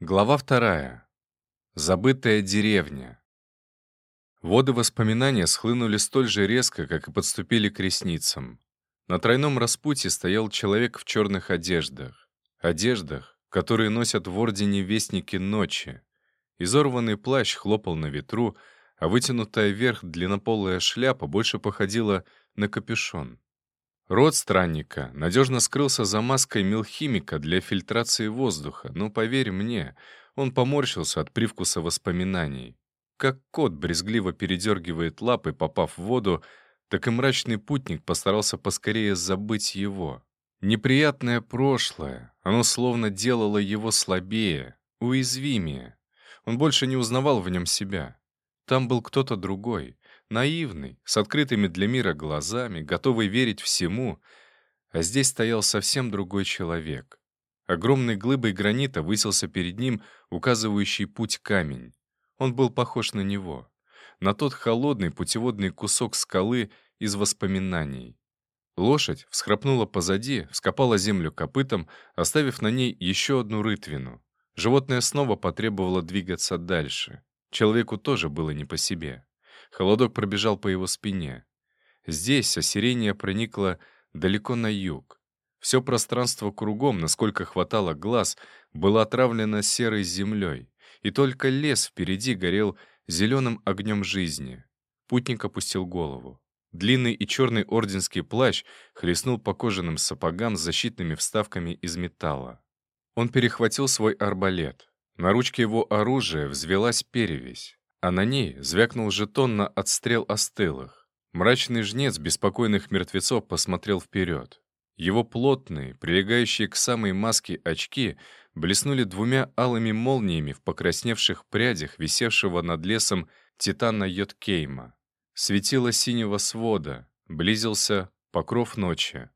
Глава вторая. Забытая деревня. Воды воспоминания схлынули столь же резко, как и подступили к ресницам. На тройном распутье стоял человек в черных одеждах. Одеждах, которые носят в Ордене Вестники Ночи. Изорванный плащ хлопал на ветру, а вытянутая вверх длиннополая шляпа больше походила на капюшон. Рот странника надежно скрылся за маской милхимика для фильтрации воздуха, но, поверь мне, он поморщился от привкуса воспоминаний. Как кот брезгливо передергивает лапы, попав в воду, так и мрачный путник постарался поскорее забыть его. Неприятное прошлое, оно словно делало его слабее, уязвимее. Он больше не узнавал в нем себя. Там был кто-то другой, наивный, с открытыми для мира глазами, готовый верить всему, а здесь стоял совсем другой человек. Огромной глыбой гранита высился перед ним указывающий путь камень. Он был похож на него, на тот холодный путеводный кусок скалы из воспоминаний. Лошадь всхрапнула позади, вскопала землю копытом, оставив на ней еще одну рытвину. Животное снова потребовало двигаться дальше. Человеку тоже было не по себе. Холодок пробежал по его спине. Здесь осирение проникло далеко на юг. Все пространство кругом, насколько хватало глаз, было отравлено серой землей, и только лес впереди горел зеленым огнем жизни. Путник опустил голову. Длинный и черный орденский плащ хлестнул по кожаным сапогам с защитными вставками из металла. Он перехватил свой арбалет. На ручке его оружия взвелась перевесь а на ней звякнул жетон на отстрел остылых. Мрачный жнец беспокойных мертвецов посмотрел вперед. Его плотные, прилегающие к самой маске очки, блеснули двумя алыми молниями в покрасневших прядях, висевшего над лесом титана Йоткейма. Светило синего свода, близился покров ночи.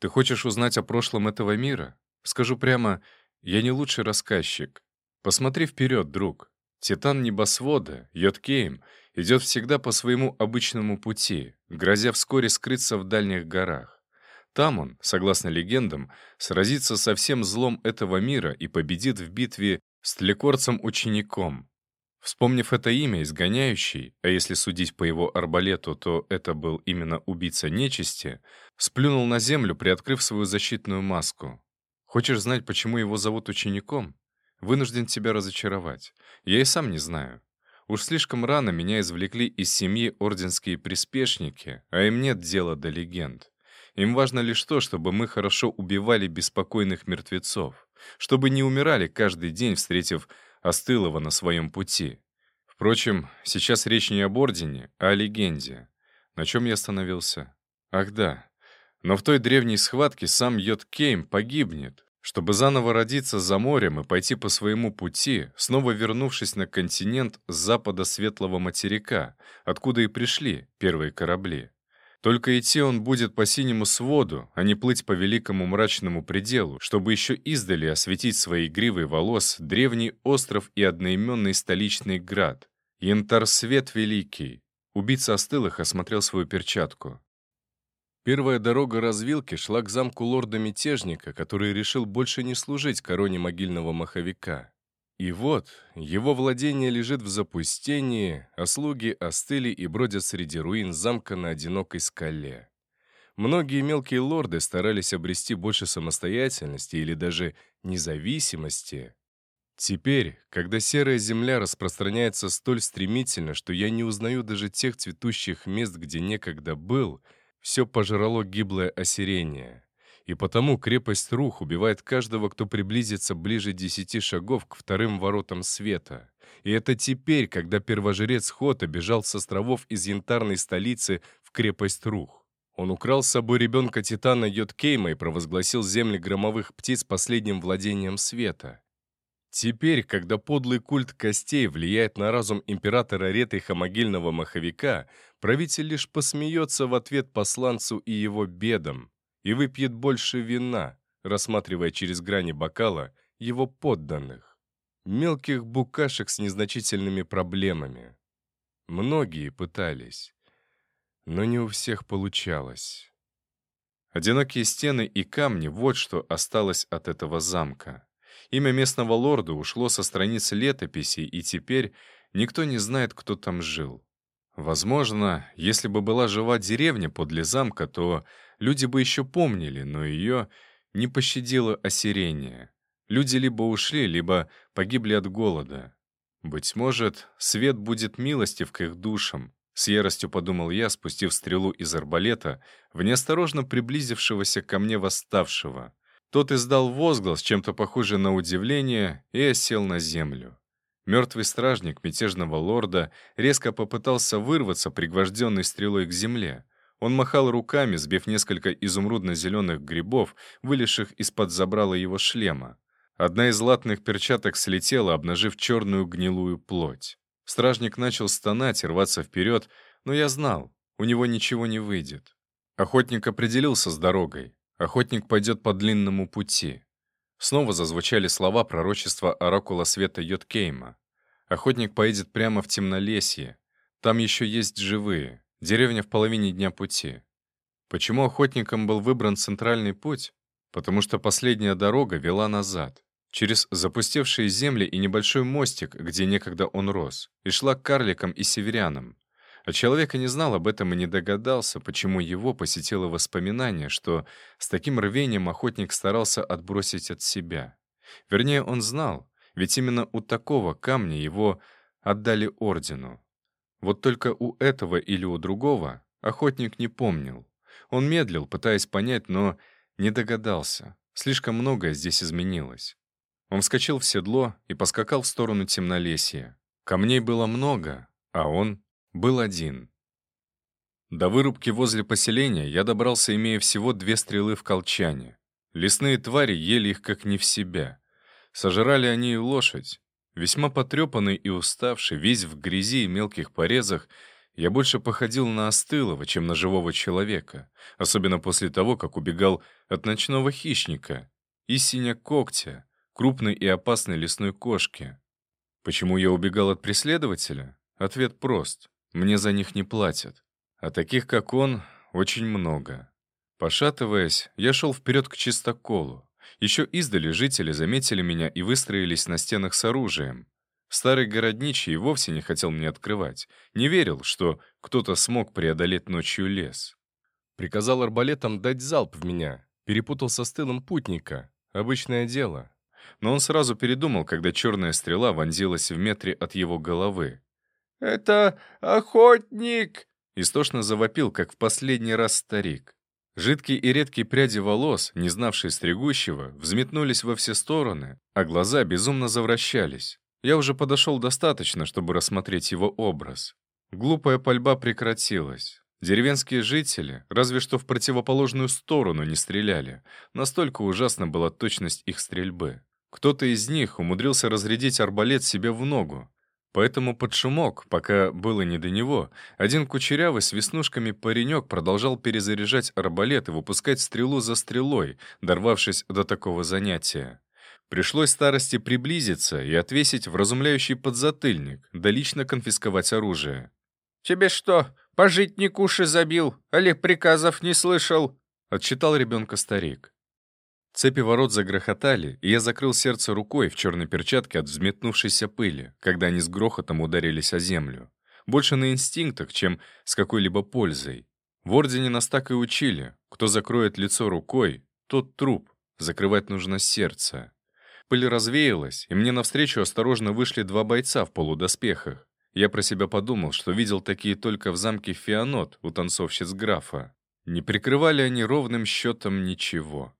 Ты хочешь узнать о прошлом этого мира? Скажу прямо, я не лучший рассказчик. Посмотри вперед, друг. Титан небосвода, Йоткейм, идет всегда по своему обычному пути, грозя вскоре скрыться в дальних горах. Там он, согласно легендам, сразится со всем злом этого мира и победит в битве с тлекорцем-учеником. Вспомнив это имя, изгоняющий, а если судить по его арбалету, то это был именно убийца нечисти, сплюнул на землю, приоткрыв свою защитную маску. Хочешь знать, почему его зовут учеником? Вынужден тебя разочаровать. Я и сам не знаю. Уж слишком рано меня извлекли из семьи орденские приспешники, а им нет дела до легенд. Им важно лишь то, чтобы мы хорошо убивали беспокойных мертвецов, чтобы не умирали каждый день, встретив остылого на своем пути. Впрочем, сейчас речь не об ордене, а о легенде. На чем я остановился? Ах да. Но в той древней схватке сам Йод Кейм погибнет, чтобы заново родиться за морем и пойти по своему пути, снова вернувшись на континент с запада светлого материка, откуда и пришли первые корабли. Только идти он будет по синему своду, а не плыть по великому мрачному пределу, чтобы еще издали осветить своей гривой волос древний остров и одноименный столичный град. Янтар-свет великий. Убийца остылых осмотрел свою перчатку. Первая дорога развилки шла к замку лорда-мятежника, который решил больше не служить короне могильного маховика. И вот, его владение лежит в запустении, а слуги остыли и бродят среди руин замка на одинокой скале. Многие мелкие лорды старались обрести больше самостоятельности или даже независимости. Теперь, когда серая земля распространяется столь стремительно, что я не узнаю даже тех цветущих мест, где некогда был — все пожрало гиблое осирение. И потому крепость Рух убивает каждого, кто приблизится ближе десяти шагов к вторым воротам света. И это теперь, когда первожрец Хота бежал с островов из янтарной столицы в крепость Рух. Он украл с собой ребенка Титана Йоткейма и провозгласил земли громовых птиц последним владением света. Теперь, когда подлый культ костей влияет на разум императора Ретриха могильного маховика, правитель лишь посмеется в ответ посланцу и его бедам и выпьет больше вина, рассматривая через грани бокала его подданных. Мелких букашек с незначительными проблемами. Многие пытались, но не у всех получалось. Одинокие стены и камни — вот что осталось от этого замка. Имя местного лорда ушло со страниц летописи, и теперь никто не знает, кто там жил. Возможно, если бы была жива деревня подле замка, то люди бы еще помнили, но ее не пощадило осирение. Люди либо ушли, либо погибли от голода. Быть может, свет будет милостив к их душам, с яростью подумал я, спустив стрелу из арбалета в неосторожно приблизившегося ко мне восставшего. Тот издал возглас, чем-то похожий на удивление, и осел на землю. Мертвый стражник мятежного лорда резко попытался вырваться, пригвожденный стрелой к земле. Он махал руками, сбив несколько изумрудно-зеленых грибов, вылезших из-под забрала его шлема. Одна из латных перчаток слетела, обнажив черную гнилую плоть. Стражник начал стонать и рваться вперед, но я знал, у него ничего не выйдет. Охотник определился с дорогой. Охотник пойдет по длинному пути. Снова зазвучали слова пророчества оракула света Йоткейма. Охотник поедет прямо в темнолесье. Там еще есть живые. Деревня в половине дня пути. Почему охотникам был выбран центральный путь? Потому что последняя дорога вела назад, через запустевшие земли и небольшой мостик, где некогда он рос, и шла к карликам и северянам. А человек и не знал об этом и не догадался, почему его посетило воспоминание, что с таким рвением охотник старался отбросить от себя. Вернее, он знал, ведь именно у такого камня его отдали ордену. Вот только у этого или у другого охотник не помнил. Он медлил, пытаясь понять, но не догадался. Слишком многое здесь изменилось. Он вскочил в седло и поскакал в сторону темнолесья. Камней было много, а он был один. До вырубки возле поселения я добрался, имея всего две стрелы в колчане. Лесные твари ели их как не в себя. Сожрали они и лошадь. Весьма потрепанный и уставший, весь в грязи и мелких порезах, я больше походил на остылого, чем на живого человека, особенно после того, как убегал от ночного хищника и синя когтя, крупной и опасной лесной кошки. Почему я убегал от преследователя? Ответ прост. Мне за них не платят. А таких, как он, очень много. Пошатываясь, я шел вперед к чистоколу. Еще издали жители заметили меня и выстроились на стенах с оружием. Старый городничий вовсе не хотел мне открывать. Не верил, что кто-то смог преодолеть ночью лес. Приказал арбалетом дать залп в меня. Перепутал со стылом путника. Обычное дело. Но он сразу передумал, когда черная стрела вонзилась в метре от его головы. «Это охотник!» Истошно завопил, как в последний раз старик. Жидкие и редкие пряди волос, не знавшие стригущего, взметнулись во все стороны, а глаза безумно завращались. Я уже подошел достаточно, чтобы рассмотреть его образ. Глупая пальба прекратилась. Деревенские жители разве что в противоположную сторону не стреляли. Настолько ужасна была точность их стрельбы. Кто-то из них умудрился разрядить арбалет себе в ногу. Поэтому под шумок, пока было не до него, один кучерявый с веснушками паренек продолжал перезаряжать арбалет и выпускать стрелу за стрелой, дорвавшись до такого занятия. Пришлось старости приблизиться и отвесить вразумляющий подзатыльник, да лично конфисковать оружие. «Тебе что, пожитник уши забил, Олег приказов не слышал?» — отчитал ребенка старик. Цепи ворот загрохотали, и я закрыл сердце рукой в черной перчатке от взметнувшейся пыли, когда они с грохотом ударились о землю. Больше на инстинктах, чем с какой-либо пользой. В Ордене нас так и учили. Кто закроет лицо рукой, тот труп. Закрывать нужно сердце. Пыль развеялась, и мне навстречу осторожно вышли два бойца в полудоспехах. Я про себя подумал, что видел такие только в замке Фианот у танцовщиц графа. Не прикрывали они ровным счетом ничего.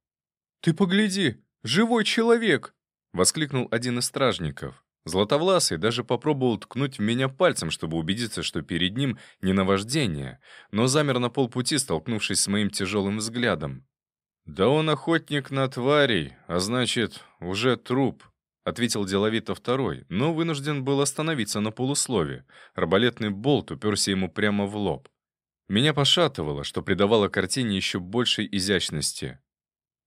«Ты погляди, живой человек!» — воскликнул один из стражников. Златовласый даже попробовал ткнуть в меня пальцем, чтобы убедиться, что перед ним не наваждение, но замер на полпути, столкнувшись с моим тяжелым взглядом. «Да он охотник на тварей, а значит, уже труп», — ответил деловито второй, но вынужден был остановиться на полуслове. Арбалетный болт уперся ему прямо в лоб. Меня пошатывало, что придавало картине еще большей изящности.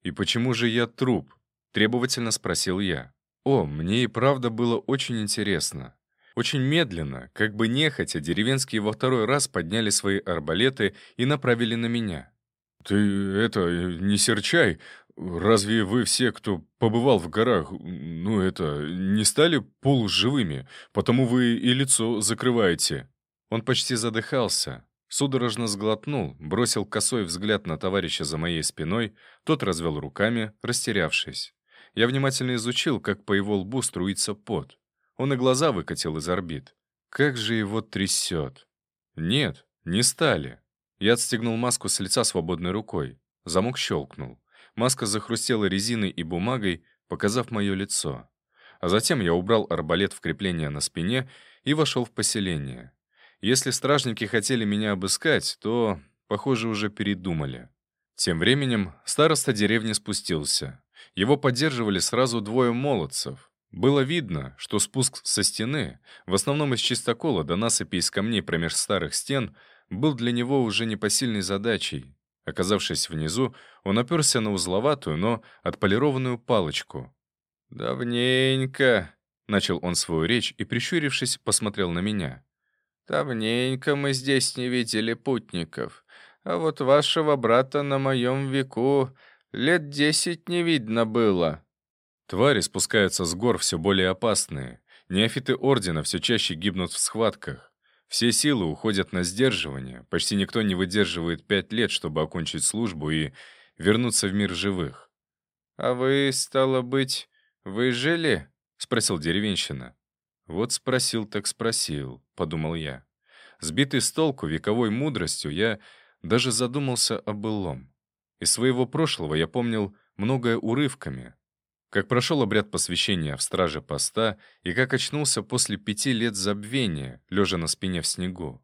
«И почему же я труп?» — требовательно спросил я. «О, мне и правда было очень интересно». Очень медленно, как бы нехотя, деревенские во второй раз подняли свои арбалеты и направили на меня. «Ты это, не серчай. разве вы все, кто побывал в горах, ну это, не стали полуживыми? Потому вы и лицо закрываете». Он почти задыхался, судорожно сглотнул, бросил косой взгляд на товарища за моей спиной, тот развел руками, растерявшись. Я внимательно изучил, как по его лбу струится пот. Он и глаза выкатил из орбит. Как же его трясет. Нет, не стали. Я отстегнул маску с лица свободной рукой. Замок щелкнул. Маска захрустела резиной и бумагой, показав мое лицо. А затем я убрал арбалет в крепление на спине и вошел в поселение. Если стражники хотели меня обыскать, то, похоже, уже передумали. Тем временем староста деревни спустился. Его поддерживали сразу двое молодцев. Было видно, что спуск со стены, в основном из чистокола до насыпи из камней промеж старых стен, был для него уже непосильной задачей. Оказавшись внизу, он оперся на узловатую, но отполированную палочку. «Давненько», — начал он свою речь и, прищурившись, посмотрел на меня. «Давненько мы здесь не видели путников, а вот вашего брата на моем веку лет десять не видно было». Твари спускаются с гор все более опасные. Неофиты Ордена все чаще гибнут в схватках. Все силы уходят на сдерживание. Почти никто не выдерживает пять лет, чтобы окончить службу и вернуться в мир живых. «А вы, стало быть, выжили?» — спросил деревенщина. «Вот спросил так спросил», — подумал я. Сбитый с толку вековой мудростью, я даже задумался о былом. Из своего прошлого я помнил многое урывками, как прошел обряд посвящения в страже поста и как очнулся после пяти лет забвения, лежа на спине в снегу.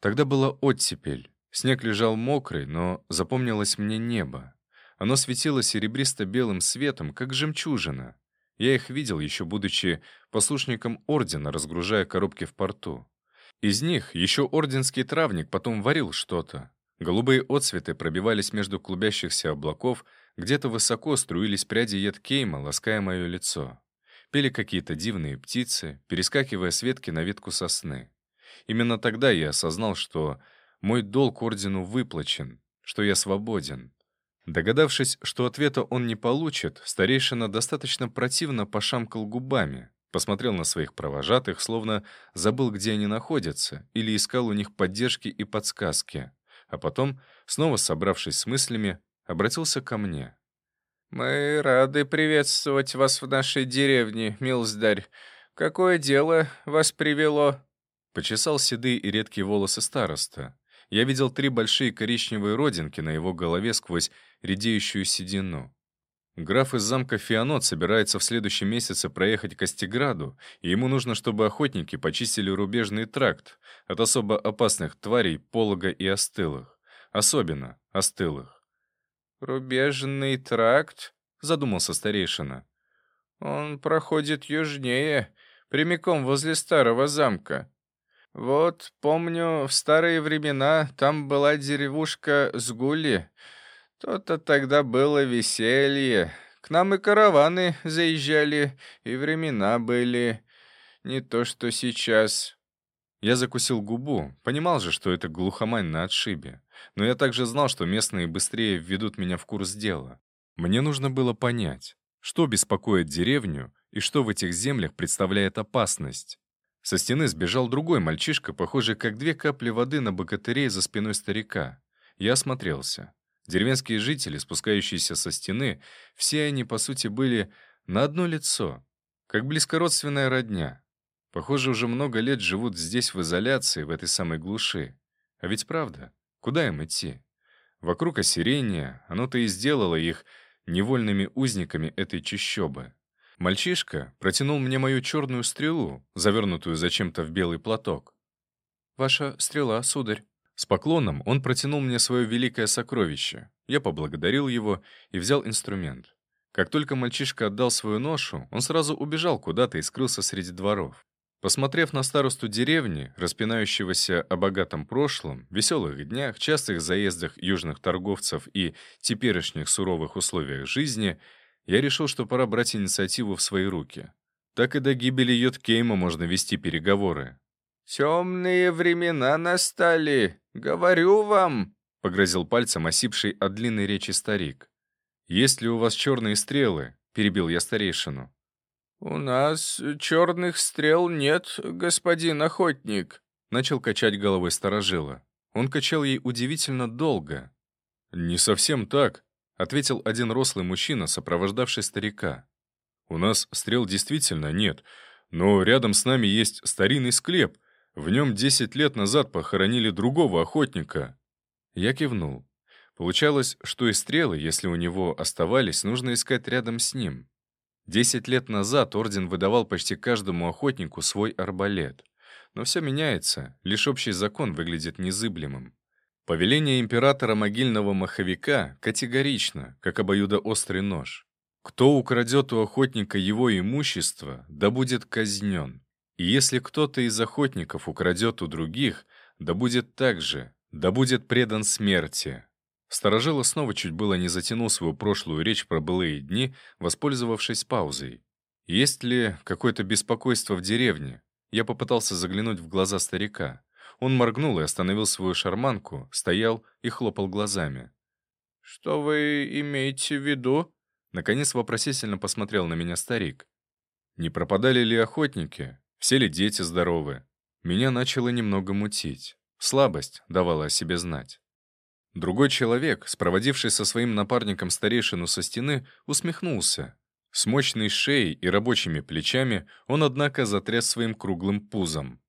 Тогда была оттепель. Снег лежал мокрый, но запомнилось мне небо. Оно светило серебристо-белым светом, как жемчужина. Я их видел, еще будучи послушником ордена, разгружая коробки в порту. Из них еще орденский травник потом варил что-то. Голубые отцветы пробивались между клубящихся облаков, где-то высоко струились пряди едкейма, лаская мое лицо. Пели какие-то дивные птицы, перескакивая с ветки на ветку сосны. Именно тогда я осознал, что мой долг ордену выплачен, что я свободен. Догадавшись, что ответа он не получит, старейшина достаточно противно пошамкал губами, посмотрел на своих провожатых, словно забыл, где они находятся, или искал у них поддержки и подсказки, а потом, снова собравшись с мыслями, обратился ко мне. «Мы рады приветствовать вас в нашей деревне, милздарь. Какое дело вас привело?» Почесал седые и редкие волосы староста. Я видел три большие коричневые родинки на его голове сквозь редеющую седину. Граф из замка Фианот собирается в следующем месяце проехать к Остеграду, и ему нужно, чтобы охотники почистили рубежный тракт от особо опасных тварей, полога и остылых. Особенно остылых. «Рубежный тракт?» — задумался старейшина. «Он проходит южнее, прямиком возле старого замка. Вот, помню, в старые времена там была деревушка Сгули. То-то тогда было веселье. К нам и караваны заезжали, и времена были. Не то, что сейчас». Я закусил губу, понимал же, что это глухомань на отшибе. Но я также знал, что местные быстрее введут меня в курс дела. Мне нужно было понять, что беспокоит деревню и что в этих землях представляет опасность. Со стены сбежал другой мальчишка, похожий как две капли воды на богатырей за спиной старика. Я осмотрелся. Деревенские жители, спускающиеся со стены, все они, по сути, были на одно лицо, как близкородственная родня. Похоже, уже много лет живут здесь в изоляции, в этой самой глуши. А ведь правда. Куда им идти? Вокруг осирения, оно-то и сделало их невольными узниками этой чащобы. Мальчишка протянул мне мою черную стрелу, завернутую зачем-то в белый платок. «Ваша стрела, сударь». С поклоном он протянул мне свое великое сокровище. Я поблагодарил его и взял инструмент. Как только мальчишка отдал свою ношу, он сразу убежал куда-то и скрылся среди дворов. Посмотрев на старосту деревни, распинающегося о богатом прошлом, веселых днях, частых заездах южных торговцев и теперешних суровых условиях жизни, я решил, что пора брать инициативу в свои руки. Так и до гибели Йоткейма можно вести переговоры. «Темные времена настали, говорю вам», — погрозил пальцем осипший от длинной речи старик. «Есть ли у вас черные стрелы?» — перебил я старейшину. «У нас черных стрел нет, господин охотник», — начал качать головой сторожила. Он качал ей удивительно долго. «Не совсем так», — ответил один рослый мужчина, сопровождавший старика. «У нас стрел действительно нет, но рядом с нами есть старинный склеп. В нем десять лет назад похоронили другого охотника». Я кивнул. Получалось, что и стрелы, если у него оставались, нужно искать рядом с ним. Десять лет назад орден выдавал почти каждому охотнику свой арбалет. Но все меняется, лишь общий закон выглядит незыблемым. Повеление императора могильного маховика категорично, как обоюдоострый нож. Кто украдет у охотника его имущество, да будет казнен. И если кто-то из охотников украдет у других, да будет так же, да будет предан смерти. Старожила снова чуть было не затянул свою прошлую речь про былые дни, воспользовавшись паузой. Есть ли какое-то беспокойство в деревне? Я попытался заглянуть в глаза старика. Он моргнул и остановил свою шарманку, стоял и хлопал глазами. «Что вы имеете в виду?» Наконец вопросительно посмотрел на меня старик. «Не пропадали ли охотники? Все ли дети здоровы?» Меня начало немного мутить. Слабость давала о себе знать. Другой человек, спроводивший со своим напарником старейшину со стены, усмехнулся. С мощной шеей и рабочими плечами он, однако, затряс своим круглым пузом.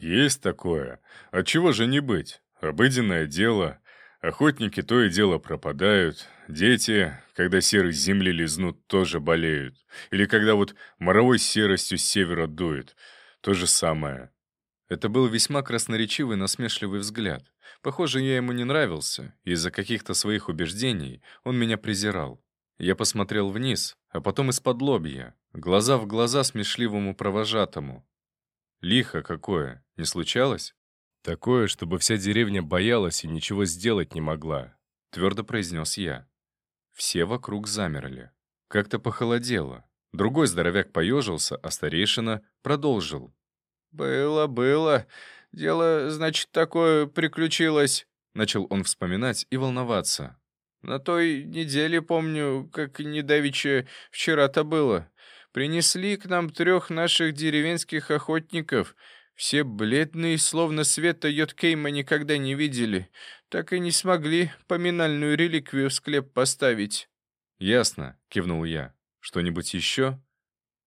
«Есть такое. Отчего же не быть? Обыденное дело. Охотники то и дело пропадают. Дети, когда серой земли лизнут, тоже болеют. Или когда вот моровой серостью с севера дует. То же самое». Это был весьма красноречивый насмешливый взгляд. Похоже, я ему не нравился, из-за каких-то своих убеждений он меня презирал. Я посмотрел вниз, а потом из-под лобья, глаза в глаза смешливому провожатому. Лихо какое, не случалось? Такое, чтобы вся деревня боялась и ничего сделать не могла, твердо произнес я. Все вокруг замерли. Как-то похолодело. Другой здоровяк поежился, а старейшина продолжил. «Было, было. Дело, значит, такое приключилось», — начал он вспоминать и волноваться. «На той неделе, помню, как недавеча вчера-то было. Принесли к нам трех наших деревенских охотников. Все бледные, словно света Йоткейма никогда не видели. Так и не смогли поминальную реликвию в склеп поставить». «Ясно», — кивнул я. «Что-нибудь еще?»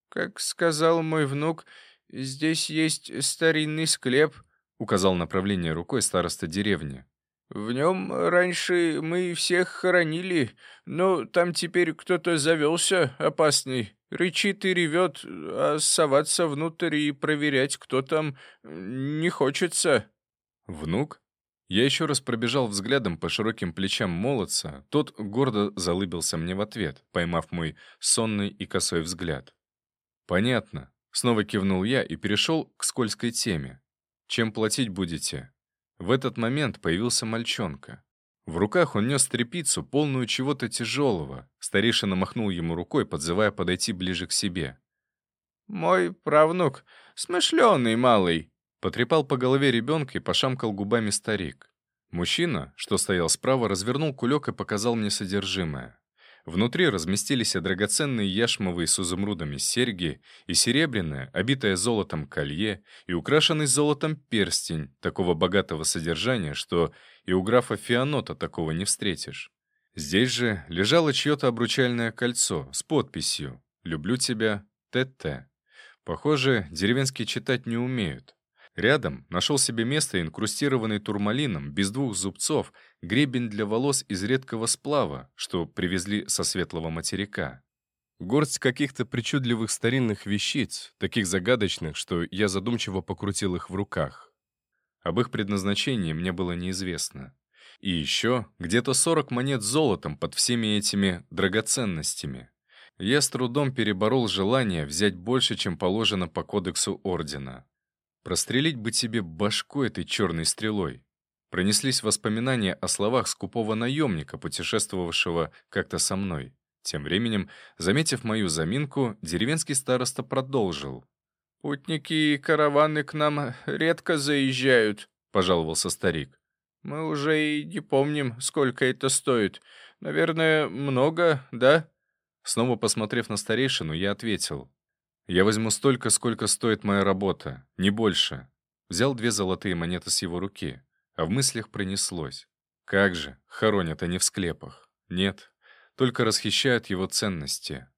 «Как сказал мой внук, здесь есть старинный склеп», — указал направление рукой староста деревни. «В нем раньше мы всех хоронили, но там теперь кто-то завелся опасный. Рычит и ревет, а соваться внутрь и проверять, кто там, не хочется». «Внук?» Я еще раз пробежал взглядом по широким плечам молодца, тот гордо залыбился мне в ответ, поймав мой сонный и косой взгляд. «Понятно». Снова кивнул я и перешел к скользкой теме. Чем платить будете?» В этот момент появился мальчонка. В руках он нес трепицу, полную чего-то тяжелого. Старейшина махнул ему рукой, подзывая подойти ближе к себе. «Мой правнук, смышленый малый», — потрепал по голове ребенка и пошамкал губами старик. Мужчина, что стоял справа, развернул кулек и показал мне содержимое. Внутри разместились драгоценные яшмовые с изумрудами серьги и серебряное, обитое золотом колье и украшенный золотом перстень такого богатого содержания, что и у графа Фианота такого не встретишь. Здесь же лежало чье-то обручальное кольцо с подписью «Люблю тебя, ТТ». Похоже, деревенские читать не умеют. Рядом нашел себе место, инкрустированный турмалином, без двух зубцов, гребень для волос из редкого сплава, что привезли со светлого материка. Горсть каких-то причудливых старинных вещиц, таких загадочных, что я задумчиво покрутил их в руках. Об их предназначении мне было неизвестно. И еще где-то 40 монет золотом под всеми этими драгоценностями. Я с трудом переборол желание взять больше, чем положено по кодексу Ордена. Прострелить бы тебе башку этой черной стрелой. Пронеслись воспоминания о словах скупого наемника, путешествовавшего как-то со мной. Тем временем, заметив мою заминку, деревенский староста продолжил. «Путники и караваны к нам редко заезжают», — пожаловался старик. «Мы уже и не помним, сколько это стоит. Наверное, много, да?» Снова посмотрев на старейшину, я ответил. «Я возьму столько, сколько стоит моя работа, не больше». Взял две золотые монеты с его руки, а в мыслях пронеслось. Как же, хоронят они в склепах. Нет, только расхищают его ценности.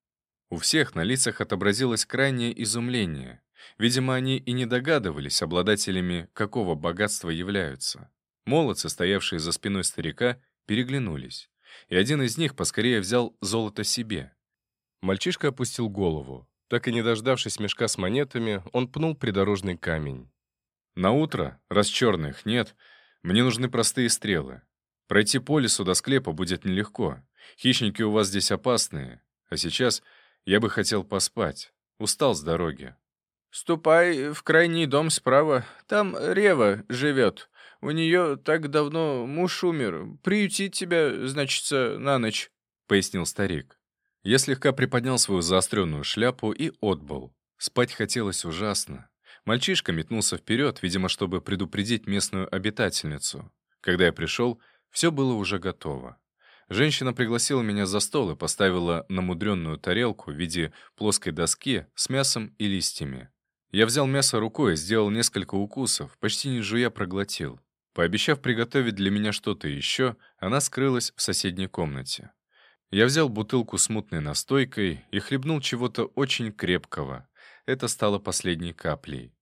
У всех на лицах отобразилось крайнее изумление. Видимо, они и не догадывались, обладателями какого богатства являются. Молодцы, стоявшие за спиной старика, переглянулись. И один из них поскорее взял золото себе. Мальчишка опустил голову. Так и не дождавшись мешка с монетами, он пнул придорожный камень. «На утро, раз черных нет, мне нужны простые стрелы. Пройти по лесу до склепа будет нелегко. Хищники у вас здесь опасные. А сейчас я бы хотел поспать. Устал с дороги. «Ступай в крайний дом справа. Там Рева живет. У нее так давно муж умер. Приютить тебя, значится, на ночь», — пояснил старик. Я слегка приподнял свою заостренную шляпу и отбыл. Спать хотелось ужасно. Мальчишка метнулся вперед, видимо, чтобы предупредить местную обитательницу. Когда я пришел, все было уже готово. Женщина пригласила меня за стол и поставила намудренную тарелку в виде плоской доски с мясом и листьями. Я взял мясо рукой и сделал несколько укусов, почти не жуя проглотил. Пообещав приготовить для меня что-то еще, она скрылась в соседней комнате. Я взял бутылку с мутной настойкой и хлебнул чего-то очень крепкого. Это стало последней каплей.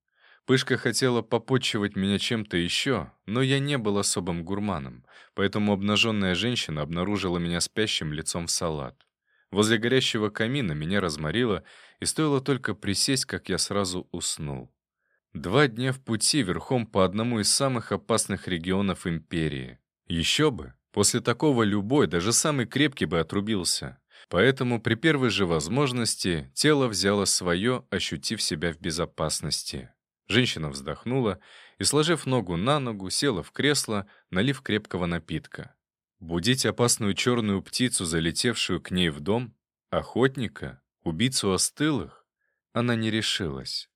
Пышка хотела попотчевать меня чем-то еще, но я не был особым гурманом, поэтому обнаженная женщина обнаружила меня спящим лицом в салат. Возле горящего камина меня разморило, и стоило только присесть, как я сразу уснул. Два дня в пути верхом по одному из самых опасных регионов империи. Еще бы, после такого любой, даже самый крепкий бы отрубился. Поэтому при первой же возможности тело взяло свое, ощутив себя в безопасности. Женщина вздохнула и, сложив ногу на ногу, села в кресло, налив крепкого напитка. Будить опасную черную птицу, залетевшую к ней в дом? Охотника? Убийцу остылых? Она не решилась.